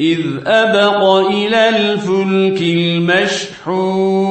إذ أبق إلى الفلك المشحون